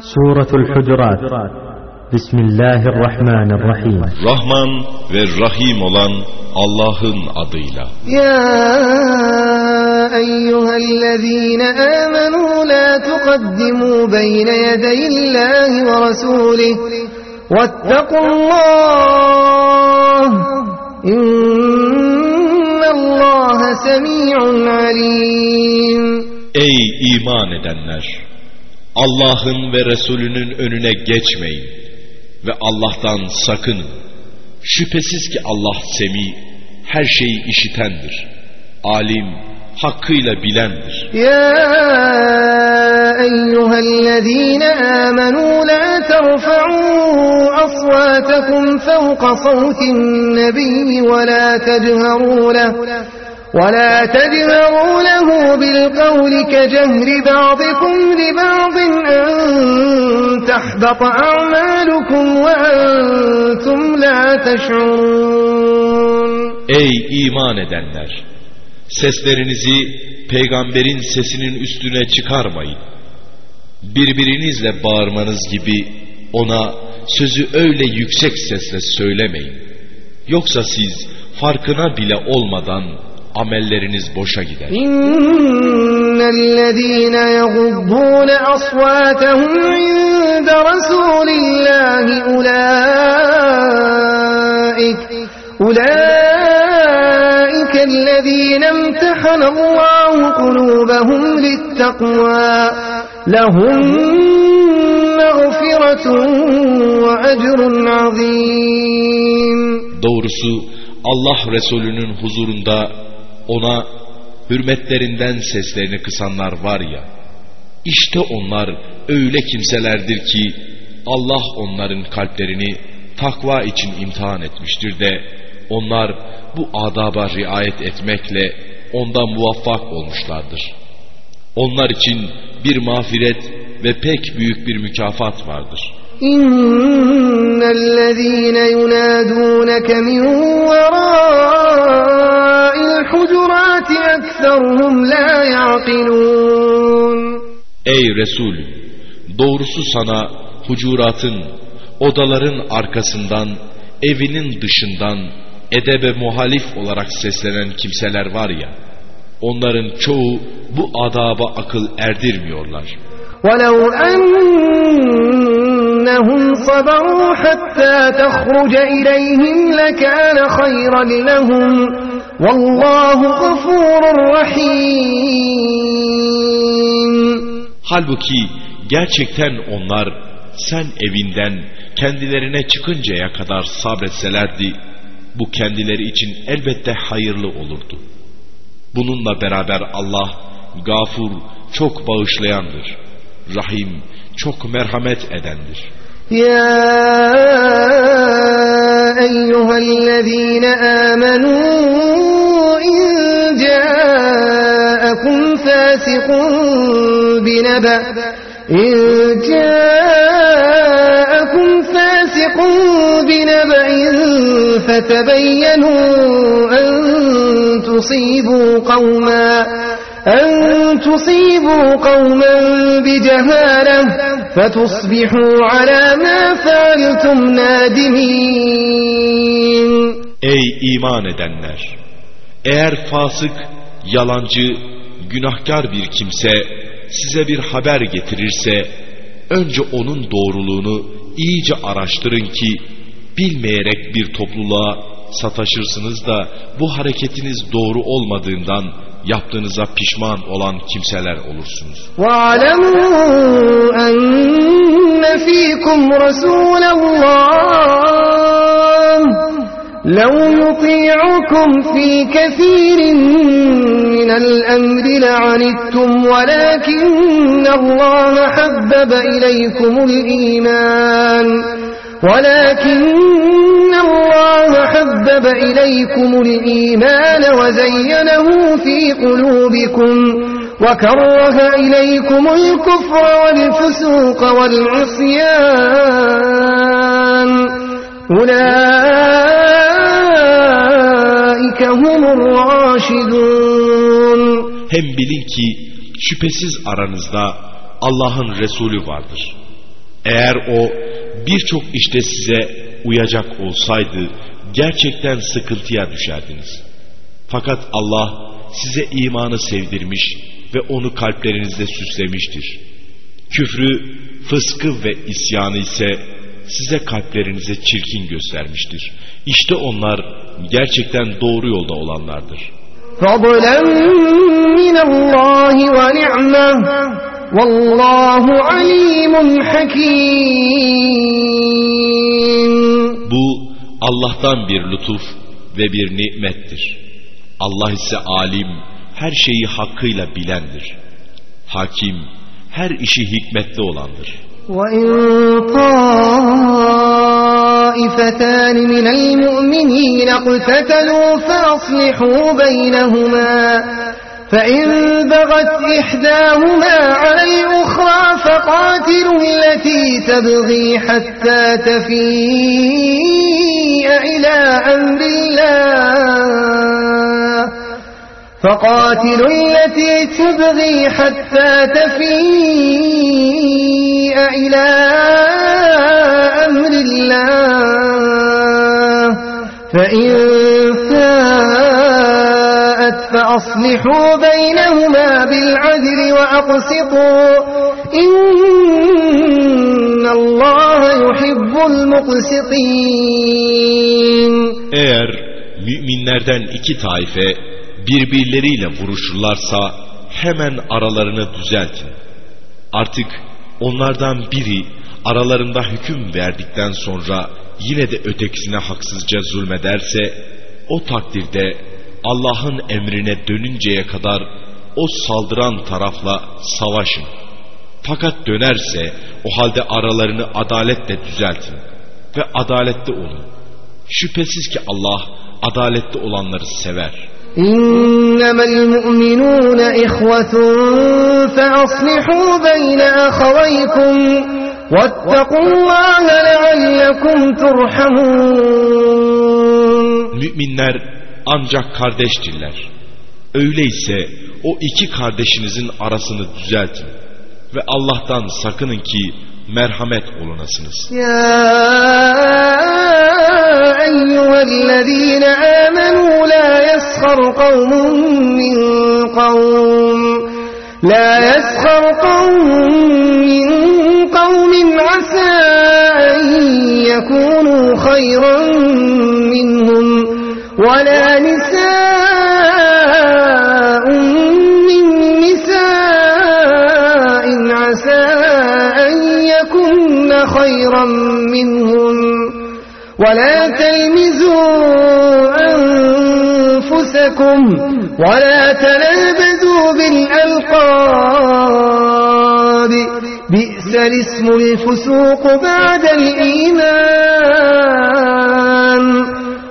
سورة الحجرات Bismillahirrahmanirrahim. Rahman ve Rahim olan Allah'ın adıyla. Ya eyyühellezine amenu la tuqaddimu beyne yedeyillahi ve rasulih. Vettekullah. İnnallaha semi'un alim. Ey iman edenler! Allah'ın ve Resulünün önüne geçmeyin ve Allah'tan sakının. Şüphesiz ki Allah semi, her şeyi işitendir. Alim, hakkıyla bilendir. يا أيها الذين آمنوا لا ترفعوا أصواتكم فوق صوت النبي ولا تجهروا له ولا تجهروا له بالقول كجهر بعضكم لبعض أن تحبط أعمالكم وأنتم لا تشعرون Ey iman edenler! Seslerinizi peygamberin sesinin üstüne çıkarmayın. Birbirinizle bağırmanız gibi ona sözü öyle yüksek sesle söylemeyin. Yoksa siz farkına bile olmadan amelleriniz boşa gider. İnnellezîne yegubbûne asvâtehum inde Resûlillâhi ulâik. Ulâikellezîne emtehanallâhu kulûbehum littakvâ lehum mağfiretun ve ecrun azîm. Doğrusu Allah Resulü'nün huzurunda ona hürmetlerinden seslerini kısanlar var ya, işte onlar öyle kimselerdir ki Allah onların kalplerini takva için imtihan etmiştir de onlar bu adaba riayet etmekle ondan muvaffak olmuşlardır. Onlar için bir mağfiret ve pek büyük bir mükafat vardır.'' İnnellezîne yunâdûneke min verâ الحجرات أكثرهم لا يعقلون Ey Resul! Doğrusu sana hucuratın, odaların arkasından, evinin dışından, edebe muhalif olarak seslenen kimseler var ya, onların çoğu bu adaba akıl erdirmiyorlar. ولو أنهم صبروا حتى تخرج إليهم لكان خيرا لهم Vallahu gafurur rahim. Halbuki gerçekten onlar sen evinden kendilerine çıkıncaya kadar sabretselerdi bu kendileri için elbette hayırlı olurdu. Bununla beraber Allah gafur, çok bağışlayandır. Rahim, çok merhamet edendir. Ya أيها الذين آمنوا إن جاءكم فاسق بنبأ إن جاءكم فاسق بنبأ فتبينوا أن تصيبوا قوما. أن تصيبوا قوما بجهالة فتصبحوا على ما فعلتم نادمين Ey iman edenler! Eğer fasık, yalancı, günahkar bir kimse size bir haber getirirse, önce onun doğruluğunu iyice araştırın ki, bilmeyerek bir topluluğa sataşırsınız da bu hareketiniz doğru olmadığından yaptığınıza pişman olan kimseler olursunuz. واعلموا أن فيكم رسول الله لو يطيعكم في كثير من الأمر لعنتم ولكن الله حبب إليكم الإيمان ولكن الله حبب إليكم الإيمان وزينه في قلوبكم وكره إليكم الكفر والفسوق والعصيان أولئك هم الراشدون Hem bilin ki şüphesiz aranızda Allah'ın Resulü vardır. Eğer o birçok işte size uyacak olsaydı gerçekten sıkıntıya düşerdiniz. Fakat Allah size imanı sevdirmiş ve onu kalplerinizde süslemiştir. Küfrü, fıskı ve isyanı ise size kalplerinize çirkin göstermiştir. İşte onlar gerçekten doğru yolda olanlardır. فضلا من الله ونعمة والله عليم حكيم Bu Allah'tan bir lütuf ve bir nimettir. Allah ise alim, her şeyi hakkıyla bilendir. Hakim, her işi hikmetli olandır. وإن طائفتان من المؤمنين اقتتلوا فأصلحوا بينهما فإن بغت إحداهما على الأخرى فقاتلوا التي تبغي حتى تفيء إلى أمر الله. فقاتلوا التي تبغي حتى تفيء إلى أمر الله. فإن فأصلحوا بينهما بالعدل وأقسطوا إن الله يحب المقسطين Eğer müminlerden iki taife birbirleriyle vuruşurlarsa hemen aralarını düzeltin. Artık onlardan biri aralarında hüküm verdikten sonra yine de ötekisine haksızca zulmederse o takdirde Allah'ın emrine dönünceye kadar o saldıran tarafla savaşın. Fakat dönerse o halde aralarını adaletle düzeltin ve adaletli olun. Şüphesiz ki Allah adaletli olanları sever. إنما المؤمنون إخوة فأصلحوا بين أخويكم واتقوا الله لعلكم ترحمون Müminler ancak kardeştirler. Öyleyse o iki kardeşinizin arasını düzeltin ve Allah'tan sakının ki merhamet olunasınız. Ya eyyühellezine amenu la yeskhar kavmun min kavm la yeskhar kavmun min kavmin asa en yekunu hayran minhum ولا نساء من نساء عسى أن يكن خيرا منهم ولا تلمزوا أنفسكم ولا تنابذوا بالألقاب. بئس الاسم الفسوق بعد الإيمان.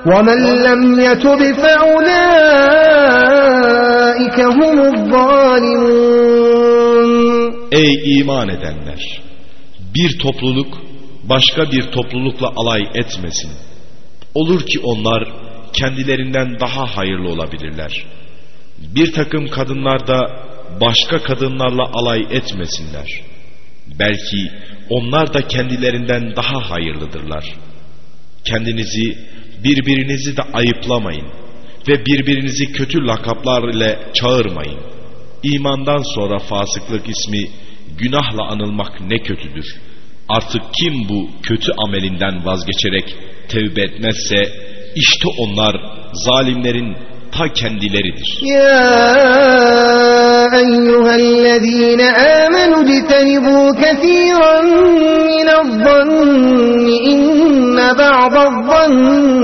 ومن لم يتب فأولئك هم الظالمون Ey iman edenler! Bir topluluk başka bir toplulukla alay etmesin. Olur ki onlar kendilerinden daha hayırlı olabilirler. Bir takım kadınlar da başka kadınlarla alay etmesinler. Belki onlar da kendilerinden daha hayırlıdırlar. Kendinizi, birbirinizi de ayıplamayın ve birbirinizi kötü lakaplar ile çağırmayın. İmandan sonra fasıklık ismi günahla anılmak ne kötüdür. Artık kim bu kötü amelinden vazgeçerek tevbe etmezse işte onlar zalimlerin ta kendileridir. يا أيها الذين آمنوا اجتنبوا كثيرا من الظن إن بعض الظن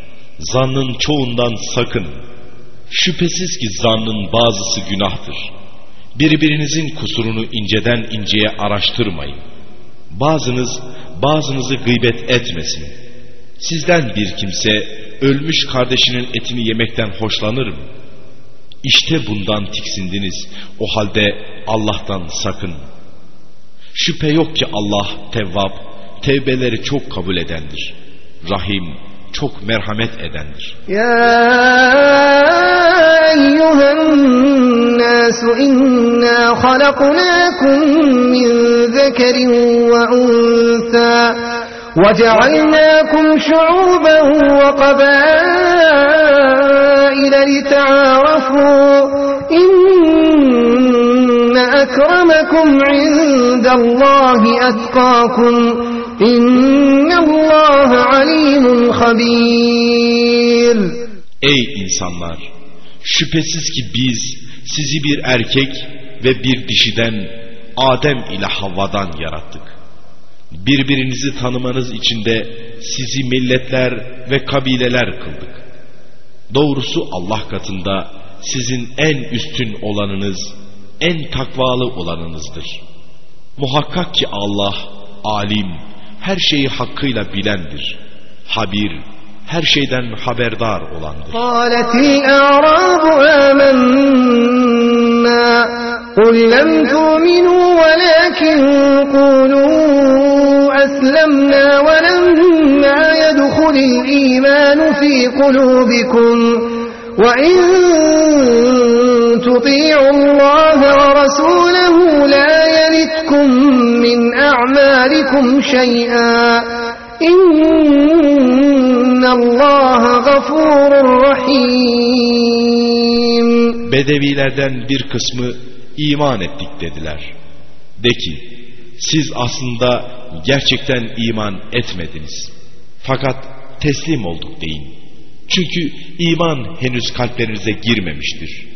Zannın çoğundan sakın. Şüphesiz ki zannın bazısı günahtır. Birbirinizin kusurunu inceden inceye araştırmayın. Bazınız bazınızı gıybet etmesin. Sizden bir kimse ölmüş kardeşinin etini yemekten hoşlanır mı? İşte bundan tiksindiniz. O halde Allah'tan sakın. Şüphe yok ki Allah tevvab, tevbeleri çok kabul edendir. Rahim, çok merhamet edendir. Ya eyyühen nasu inna halaknakum min zekerin ve unsa ve cealnâkum şu'uben ve kabâile lita'arafû أكرمكم عند indallâhi etkâkum إن İnna Allah alimun. Ey insanlar! Şüphesiz ki biz sizi bir erkek ve bir dişiden Adem ile Havva'dan yarattık. Birbirinizi tanımanız için de sizi milletler ve kabileler kıldık. Doğrusu Allah katında sizin en üstün olanınız, en takvalı olanınızdır. Muhakkak ki Allah alim, her şeyi hakkıyla bilendir. Habir, her şeyden haberdar olandır. قالت الأعراب آمنا قل لم تؤمنوا ولكن قولوا أسلمنا ولما يدخل الإيمان في قلوبكم وإن تطيعوا أعمالكم شيئا إن الله غفور رحيم Bedevilerden bir kısmı iman ettik dediler. De ki, siz aslında gerçekten iman etmediniz. Fakat teslim olduk deyin. Çünkü iman henüz kalplerinize girmemiştir.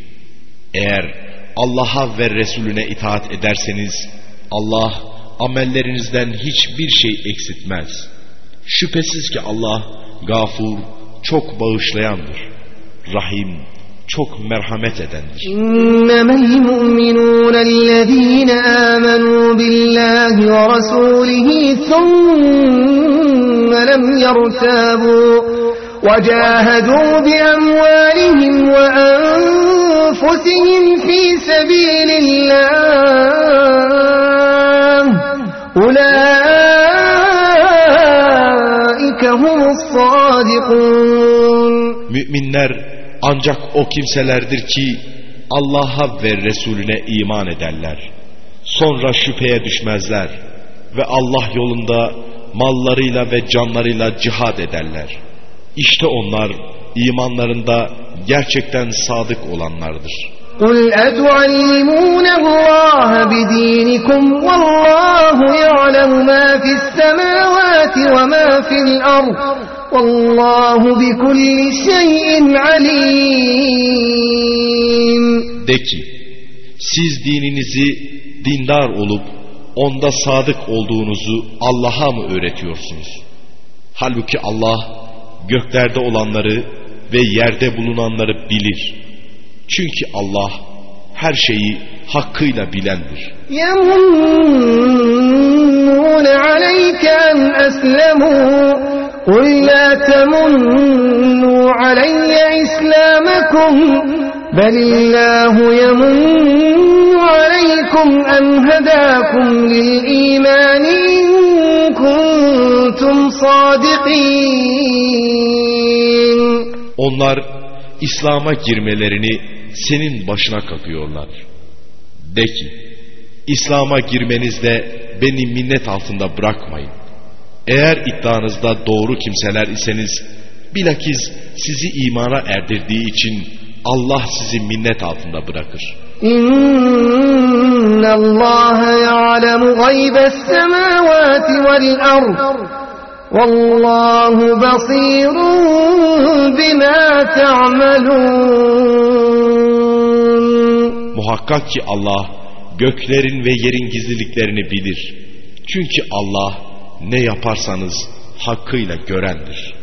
Eğer Allah'a ve Resulüne itaat ederseniz, Allah amellerinizden hiçbir şey eksiltmez. Şüphesiz ki Allah gafur, çok bağışlayandır. Rahim, çok merhamet edendir. إنما المؤمنون الذين آمنوا بالله ورسوله ثم لم يرتابوا وجاهدوا بأموالهم وأنفسهم في سبيل الله Ulaike humussadikun. Müminler ancak o kimselerdir ki Allah'a ve Resulüne iman ederler. Sonra şüpheye düşmezler ve Allah yolunda mallarıyla ve canlarıyla cihad ederler. İşte onlar imanlarında gerçekten sadık olanlardır.'' قل أتعلمون الله بدينكم والله يعلم ما في السماوات وما في الأرض والله بكل شيء عليم De ki, siz dininizi dindar olup onda sadık olduğunuzu Allah'a mı öğretiyorsunuz? Halbuki Allah göklerde olanları ve yerde bulunanları bilir. Çünkü Allah her şeyi hakkıyla bilendir. يمنون عليك أن أسلموا قل لا تمنوا علي إسلامكم بل الله يمن عليكم أن هداكم للإيمان إن كنتم صادقين Onlar İslam'a girmelerini senin başına kapıyorlar. De ki, İslam'a girmenizde beni minnet altında bırakmayın. Eğer iddianızda doğru kimseler iseniz, bilakis sizi imana erdirdiği için Allah sizi minnet altında bırakır. İnna Allah ya'lemu gaybe semavati vel ard. Vallahu basirun bima ta'malun. Muhakkak ki Allah göklerin ve yerin gizliliklerini bilir. Çünkü Allah ne yaparsanız hakkıyla görendir.